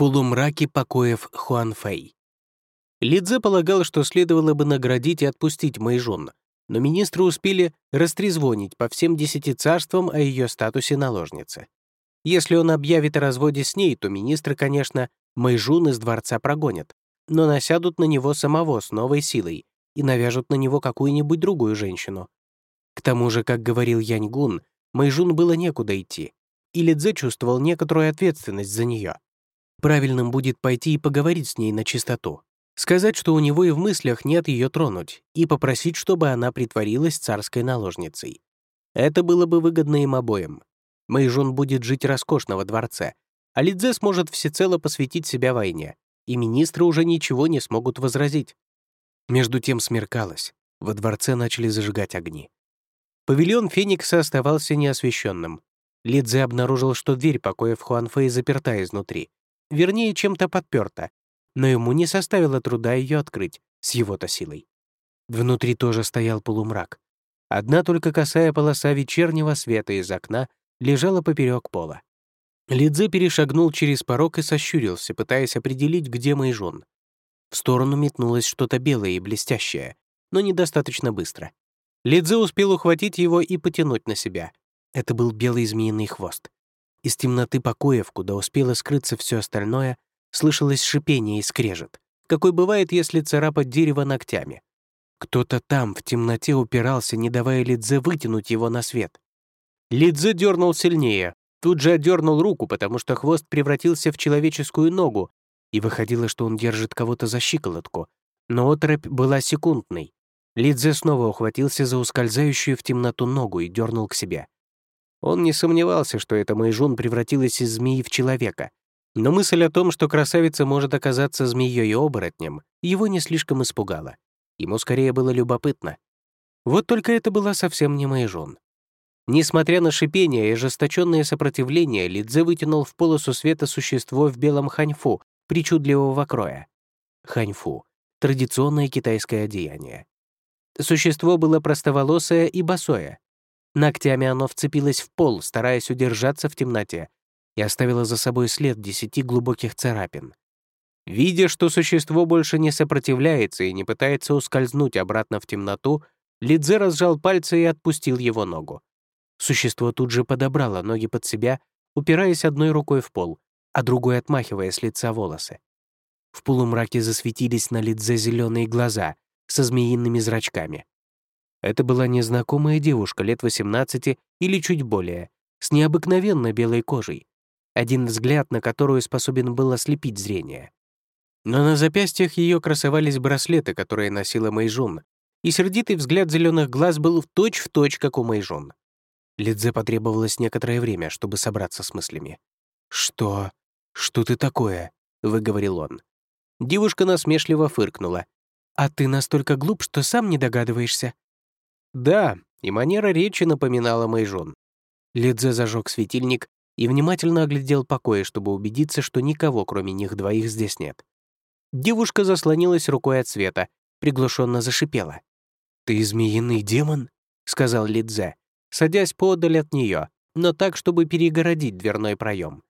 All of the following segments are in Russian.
полумраке покоев Хуанфэй. Лидзе полагал, что следовало бы наградить и отпустить Мэйжун, но министры успели растрезвонить по всем десяти царствам о ее статусе наложницы. Если он объявит о разводе с ней, то министры, конечно, Мэйжун из дворца прогонят, но насядут на него самого с новой силой и навяжут на него какую-нибудь другую женщину. К тому же, как говорил Яньгун, Мэйжун было некуда идти, и Лидзе чувствовал некоторую ответственность за нее. Правильным будет пойти и поговорить с ней на чистоту. Сказать, что у него и в мыслях нет ее тронуть, и попросить, чтобы она притворилась царской наложницей. Это было бы выгодно им обоим. Мэйжун будет жить роскошно во дворце, а Лидзе сможет всецело посвятить себя войне, и министры уже ничего не смогут возразить. Между тем смеркалось, во дворце начали зажигать огни. Павильон Феникса оставался неосвещенным. Лидзе обнаружил, что дверь покоев Хуанфэй заперта изнутри, вернее, чем-то подперта, но ему не составило труда ее открыть с его-то силой. Внутри тоже стоял полумрак. Одна только косая полоса вечернего света из окна лежала поперек пола. Лидзе перешагнул через порог и сощурился, пытаясь определить, где Мэйжон. В сторону метнулось что-то белое и блестящее, но недостаточно быстро. Лидзе успел ухватить его и потянуть на себя. Это был белый змеиный хвост. Из темноты покоев, куда успело скрыться все остальное, слышалось шипение и скрежет, какой бывает, если царапать дерево ногтями. Кто-то там в темноте упирался, не давая Лидзе вытянуть его на свет. Лидзе дернул сильнее, тут же отдернул руку, потому что хвост превратился в человеческую ногу, и выходило, что он держит кого-то за щиколотку. Но оторопь была секундной. Лидзе снова ухватился за ускользающую в темноту ногу и дернул к себе. Он не сомневался, что эта Мэйжун превратилась из змеи в человека, но мысль о том, что красавица может оказаться змеей и оборотнем, его не слишком испугала. Ему скорее было любопытно. Вот только это была совсем не Мэйжун. Несмотря на шипение и ожесточенное сопротивление, Лидзе вытянул в полосу света существо в белом ханьфу, причудливого кроя. Ханьфу — традиционное китайское одеяние. Существо было простоволосое и босое. Ногтями оно вцепилось в пол, стараясь удержаться в темноте, и оставила за собой след десяти глубоких царапин. Видя, что существо больше не сопротивляется и не пытается ускользнуть обратно в темноту, Лидзе разжал пальцы и отпустил его ногу. Существо тут же подобрало ноги под себя, упираясь одной рукой в пол, а другой отмахивая с лица волосы. В полумраке засветились на Лидзе зеленые глаза со змеиными зрачками. Это была незнакомая девушка лет 18 или чуть более, с необыкновенно белой кожей, один взгляд на которую способен был ослепить зрение. Но на запястьях ее красовались браслеты, которые носила Мэйжун, и сердитый взгляд зеленых глаз был в точь-в-точь, как у Мэйжун. Лидзе потребовалось некоторое время, чтобы собраться с мыслями. «Что? Что ты такое?» — выговорил он. Девушка насмешливо фыркнула. «А ты настолько глуп, что сам не догадываешься?» Да, и манера речи напоминала Мэйжун. Лидзе зажег светильник и внимательно оглядел покои, чтобы убедиться, что никого, кроме них двоих, здесь нет. Девушка заслонилась рукой от света, приглушенно зашипела. «Ты змеиный демон?» — сказал Лидзе, садясь подаль от нее, но так, чтобы перегородить дверной проем.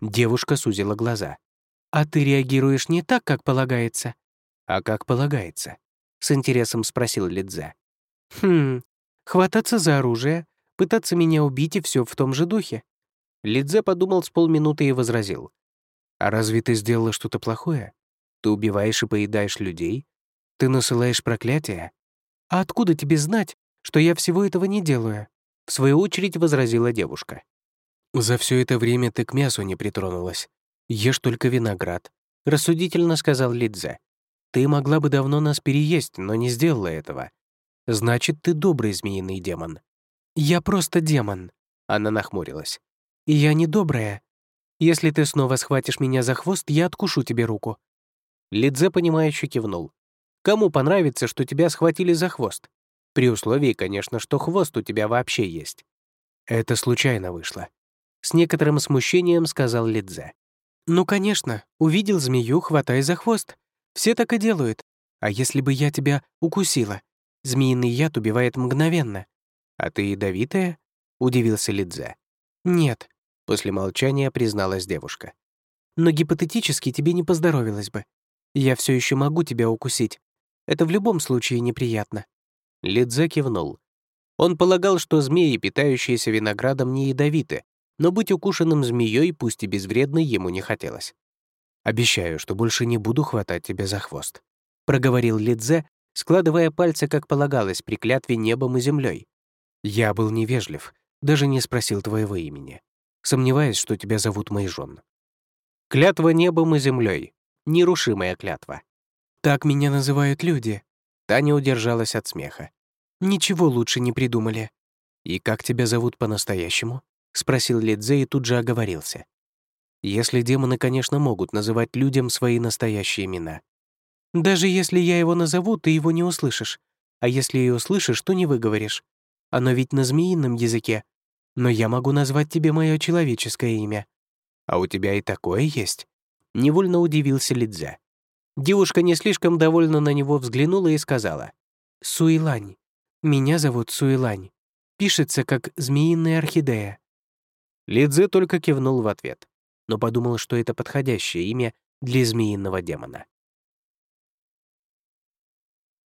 Девушка сузила глаза. «А ты реагируешь не так, как полагается?» «А как полагается?» — с интересом спросил Лидзе. «Хм, хвататься за оружие, пытаться меня убить и все в том же духе. Лидзе подумал с полминуты и возразил. «А разве ты сделала что-то плохое? Ты убиваешь и поедаешь людей? Ты насылаешь проклятия? А откуда тебе знать, что я всего этого не делаю?» В свою очередь возразила девушка. «За все это время ты к мясу не притронулась. Ешь только виноград», — рассудительно сказал Лидзе. «Ты могла бы давно нас переесть, но не сделала этого. Значит, ты добрый змеиный демон». «Я просто демон», — она нахмурилась. И я недобрая. Если ты снова схватишь меня за хвост, я откушу тебе руку». Лидзе, понимающе кивнул. «Кому понравится, что тебя схватили за хвост? При условии, конечно, что хвост у тебя вообще есть». Это случайно вышло. С некоторым смущением сказал Лидзе. «Ну, конечно, увидел змею, хватай за хвост. Все так и делают. А если бы я тебя укусила? Змеиный яд убивает мгновенно. А ты ядовитая?» — удивился Лидзе. «Нет», После молчания призналась девушка. Но гипотетически тебе не поздоровилось бы. Я все еще могу тебя укусить. Это в любом случае неприятно». Лидзе кивнул. Он полагал, что змеи, питающиеся виноградом, не ядовиты, но быть укушенным змеей, пусть и безвредной, ему не хотелось. «Обещаю, что больше не буду хватать тебя за хвост», — проговорил Лидзе, складывая пальцы, как полагалось, при клятве небом и землей. «Я был невежлив, даже не спросил твоего имени. Сомневаюсь, что тебя зовут Мэйжон». Клятва небом и землей. Нерушимая клятва. «Так меня называют люди». Таня удержалась от смеха. «Ничего лучше не придумали». «И как тебя зовут по-настоящему?» — спросил Лидзе и тут же оговорился. «Если демоны, конечно, могут называть людям свои настоящие имена. Даже если я его назову, ты его не услышишь. А если и услышишь, то не выговоришь. Оно ведь на змеином языке. Но я могу назвать тебе мое человеческое имя. А у тебя и такое есть?» Невольно удивился Лидзе. Девушка не слишком довольно на него взглянула и сказала. «Суэлань. Меня зовут Суэлань. Пишется как «змеиная орхидея». Лидзе только кивнул в ответ, но подумал, что это подходящее имя для змеиного демона.